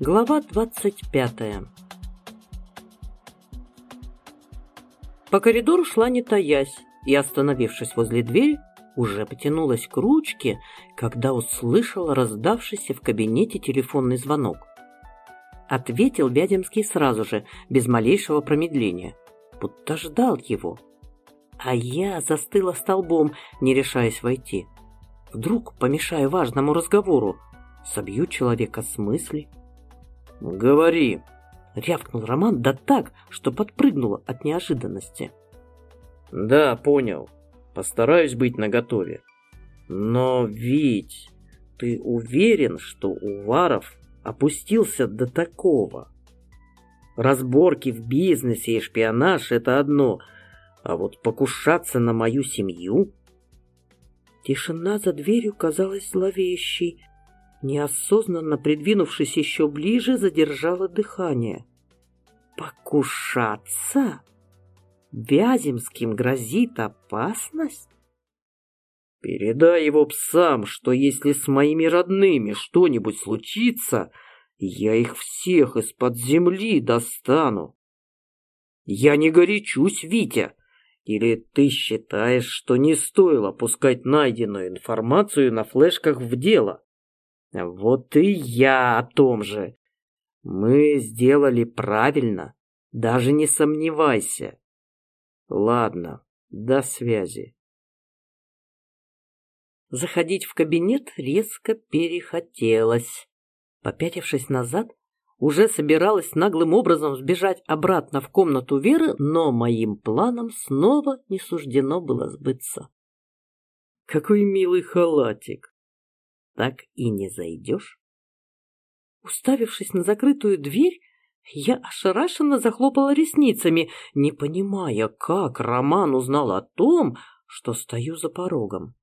Глава 25 По коридору шла не таясь и, остановившись возле двери, уже потянулась к ручке, когда услышала раздавшийся в кабинете телефонный звонок. Ответил Вяземский сразу же, без малейшего промедления, будто ждал его. А я застыла столбом, не решаясь войти. Вдруг помешаю важному разговору, собью человека с мысли. «Говори!» — рявкнул Роман да так, что подпрыгнула от неожиданности. «Да, понял. Постараюсь быть наготове. Но ведь ты уверен, что Уваров опустился до такого? Разборки в бизнесе и шпионаж — это одно, а вот покушаться на мою семью... Тишина за дверью казалась зловещей, неосознанно придвинувшись еще ближе, задержала дыхание. «Покушаться? Вяземским грозит опасность?» «Передай его псам, что если с моими родными что-нибудь случится, я их всех из-под земли достану. Я не горячусь, Витя. Или ты считаешь, что не стоило пускать найденную информацию на флешках в дело? Вот и я о том же. Мы сделали правильно, даже не сомневайся. Ладно, до связи. Заходить в кабинет резко перехотелось. Попятившись назад, уже собиралась наглым образом сбежать обратно в комнату Веры, но моим планам снова не суждено было сбыться. Какой милый халатик! Так и не зайдешь? Уставившись на закрытую дверь, я ошарашенно захлопала ресницами, не понимая, как Роман узнал о том, что стою за порогом.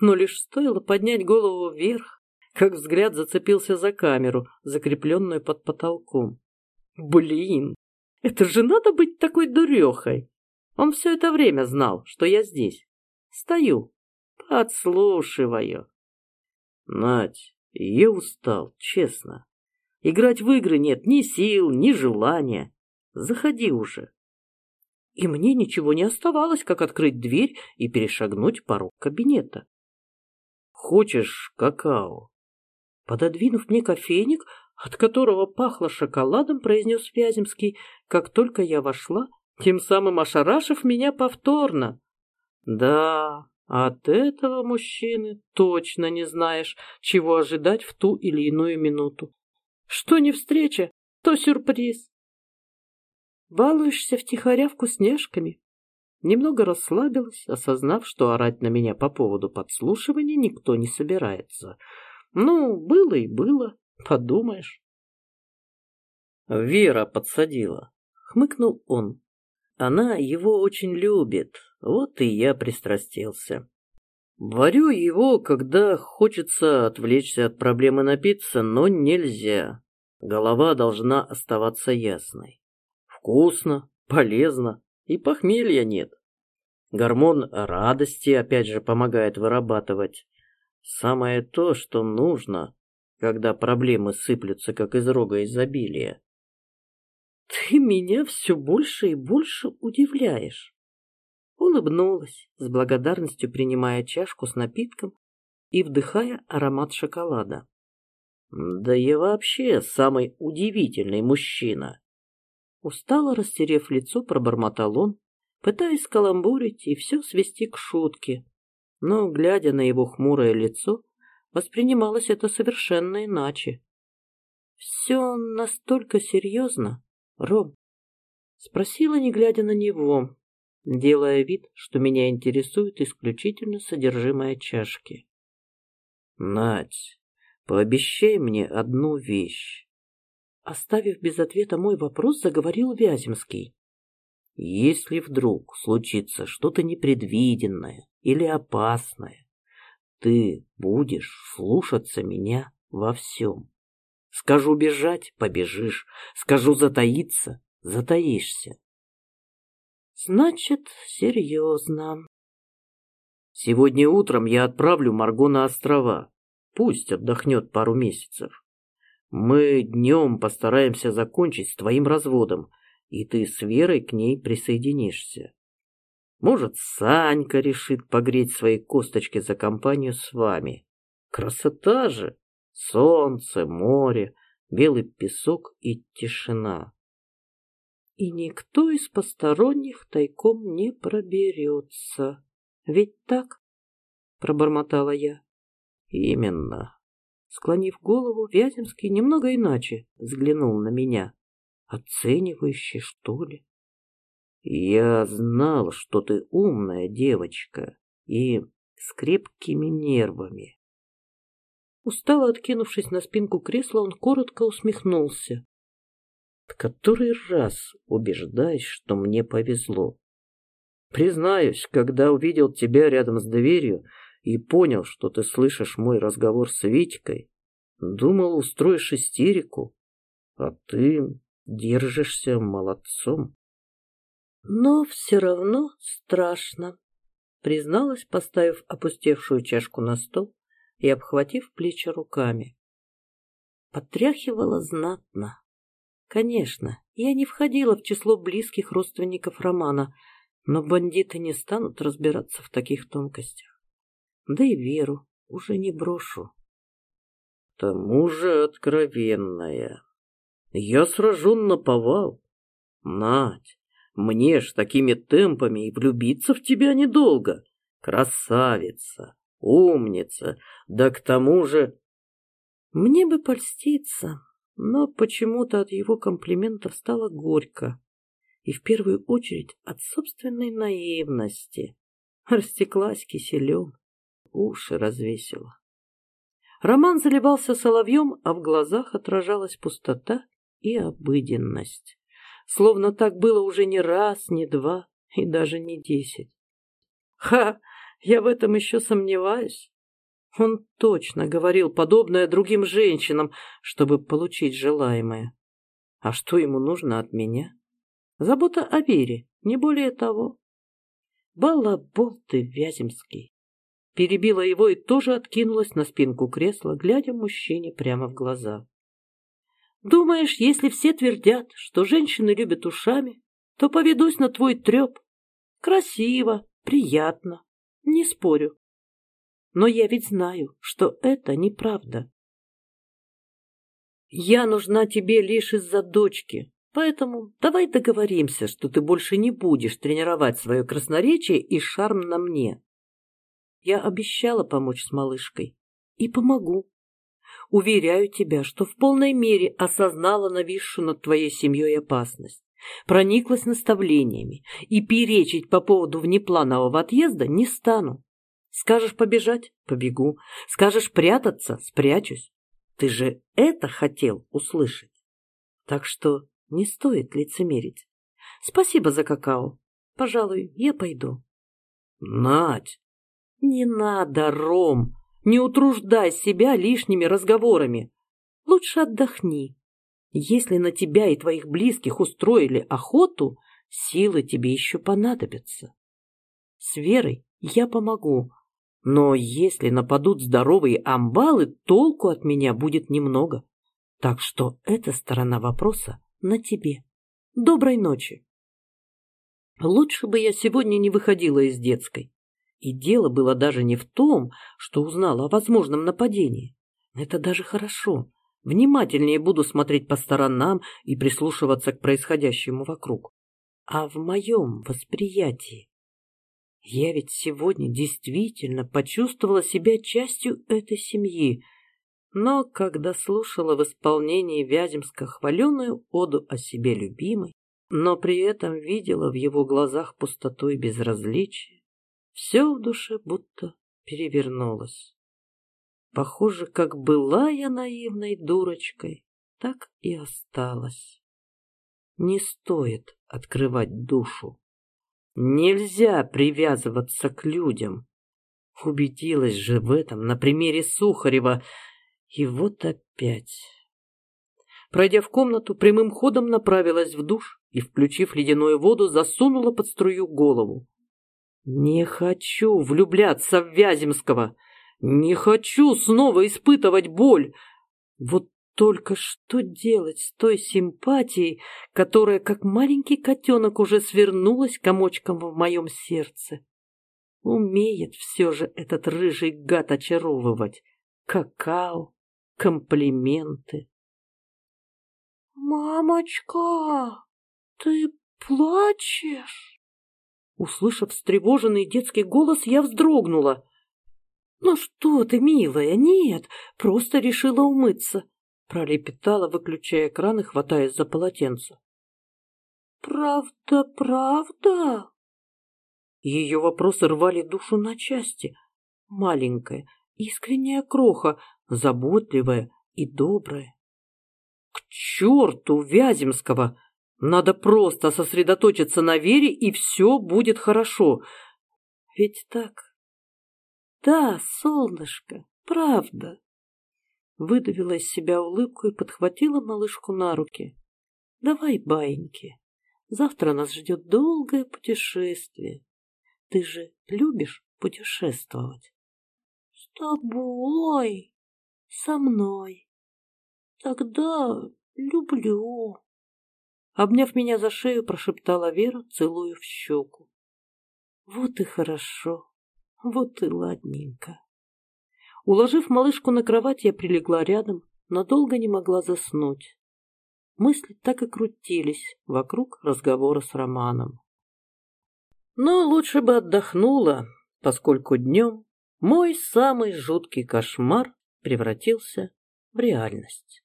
Но лишь стоило поднять голову вверх, как взгляд зацепился за камеру, закрепленную под потолком. Блин, это же надо быть такой дурехой. Он все это время знал, что я здесь. Стою, подслушиваю. Надь, я устал, честно. Играть в игры нет ни сил, ни желания. Заходи уже. И мне ничего не оставалось, как открыть дверь и перешагнуть порог кабинета. Хочешь какао? Пододвинув мне кофейник, от которого пахло шоколадом, произнес Вяземский, как только я вошла, тем самым ошарашив меня повторно. Да, от этого мужчины точно не знаешь, чего ожидать в ту или иную минуту. Что не встреча, то сюрприз. Балуешься втихаря вкусняшками. Немного расслабилась, осознав, что орать на меня по поводу подслушивания никто не собирается. Ну, было и было, подумаешь. Вера подсадила, хмыкнул он. Она его очень любит, вот и я пристрастился. Варю его, когда хочется отвлечься от проблемы напиться, но нельзя. Голова должна оставаться ясной. Вкусно, полезно и похмелья нет. Гормон радости опять же помогает вырабатывать. Самое то, что нужно, когда проблемы сыплются, как из рога изобилия. Ты меня все больше и больше удивляешь. Улыбнулась, с благодарностью принимая чашку с напитком и вдыхая аромат шоколада. «Да я вообще самый удивительный мужчина!» Устало растерев лицо, пробормотал он, пытаясь каламбурить и все свести к шутке. Но, глядя на его хмурое лицо, воспринималось это совершенно иначе. «Все настолько серьезно, Ром?» Спросила, не глядя на него, делая вид, что меня интересует исключительно содержимое чашки. «Надь, пообещай мне одну вещь». Оставив без ответа мой вопрос, заговорил Вяземский. «Если вдруг случится что-то непредвиденное или опасное, ты будешь слушаться меня во всем. Скажу бежать — побежишь, скажу затаиться — затаишься. Значит, серьезно. Сегодня утром я отправлю Марго на острова. Пусть отдохнет пару месяцев. Мы днем постараемся закончить с твоим разводом, и ты с Верой к ней присоединишься. Может, Санька решит погреть свои косточки за компанию с вами. Красота же! Солнце, море, белый песок и тишина. И никто из посторонних тайком не проберется. Ведь так? Пробормотала я. Именно. Склонив голову, Вяземский немного иначе взглянул на меня. Оценивающе, что ли? Я знал, что ты умная девочка и с крепкими нервами. Устало откинувшись на спинку кресла, он коротко усмехнулся. В который раз убеждаюсь, что мне повезло. Признаюсь, когда увидел тебя рядом с дверью и понял, что ты слышишь мой разговор с Витькой, думал, устроишь истерику, а ты держишься молодцом. Но все равно страшно, призналась, поставив опустевшую чашку на стол и обхватив плечи руками. Потряхивала знатно. Конечно, я не входила в число близких родственников Романа, но бандиты не станут разбираться в таких тонкостях. Да и Веру уже не брошу. К тому же откровенная. Я сражен на повал. Надь, мне ж такими темпами и влюбиться в тебя недолго. Красавица, умница, да к тому же... Мне бы польститься, но почему-то от его комплиментов стало горько. И в первую очередь от собственной наивности. Растеклась киселем, уши развесила. Роман заливался соловьем, а в глазах отражалась пустота и обыденность словно так было уже не раз, не два и даже не десять. Ха, я в этом еще сомневаюсь. Он точно говорил подобное другим женщинам, чтобы получить желаемое. А что ему нужно от меня? Забота о Вере, не более того. Балабол ты, Вяземский. Перебила его и тоже откинулась на спинку кресла, глядя мужчине прямо в глаза. Думаешь, если все твердят, что женщины любят ушами, то поведусь на твой треп? Красиво, приятно, не спорю. Но я ведь знаю, что это неправда. Я нужна тебе лишь из-за дочки, поэтому давай договоримся, что ты больше не будешь тренировать свое красноречие и шарм на мне. Я обещала помочь с малышкой и помогу. Уверяю тебя, что в полной мере осознала нависшую над твоей семьей опасность, прониклась наставлениями и перечить по поводу внепланового отъезда не стану. Скажешь побежать – побегу. Скажешь прятаться – спрячусь. Ты же это хотел услышать. Так что не стоит лицемерить. Спасибо за какао. Пожалуй, я пойду. Надь! Не надо, Ром! Не утруждай себя лишними разговорами. Лучше отдохни. Если на тебя и твоих близких устроили охоту, силы тебе еще понадобятся. С Верой я помогу, но если нападут здоровые амбалы, толку от меня будет немного. Так что эта сторона вопроса на тебе. Доброй ночи. Лучше бы я сегодня не выходила из детской. И дело было даже не в том, что узнала о возможном нападении. Это даже хорошо. Внимательнее буду смотреть по сторонам и прислушиваться к происходящему вокруг. А в моем восприятии. Я ведь сегодня действительно почувствовала себя частью этой семьи, но когда слушала в исполнении Вяземска хваленую оду о себе любимой, но при этом видела в его глазах пустоту и безразличие, все в душе будто перевернулось. Похоже, как была я наивной дурочкой, так и осталась. Не стоит открывать душу. Нельзя привязываться к людям. Убедилась же в этом на примере Сухарева. И вот опять. Пройдя в комнату, прямым ходом направилась в душ и, включив ледяную воду, засунула под струю голову. Не хочу влюбляться в Вяземского. Не хочу снова испытывать боль. Вот Только что делать с той симпатией, которая, как маленький котенок, уже свернулась комочком в моем сердце? Умеет все же этот рыжий гад очаровывать. Какао, комплименты. «Мамочка, ты плачешь?» Услышав встревоженный детский голос, я вздрогнула. «Ну что ты, милая, нет, просто решила умыться», — пролепетала, выключая экран и хватаясь за полотенце. «Правда, правда?» Ее вопросы рвали душу на части. Маленькая, искренняя кроха, заботливая и добрая. К черту Вяземского! Надо просто сосредоточиться на вере, и все будет хорошо. Ведь так? Да, солнышко, правда. Выдавила из себя улыбку и подхватила малышку на руки. Давай, баиньки, завтра нас ждет долгое путешествие. Ты же любишь путешествовать? С тобой, со мной. Тогда люблю. Обняв меня за шею, прошептала Вера, целуя в щеку. Вот и хорошо, вот и ладненько. Уложив малышку на кровать, я прилегла рядом, надолго не могла заснуть. Мысли так и крутились вокруг разговора с Романом. Но лучше бы отдохнула, поскольку днем мой самый жуткий кошмар превратился в реальность.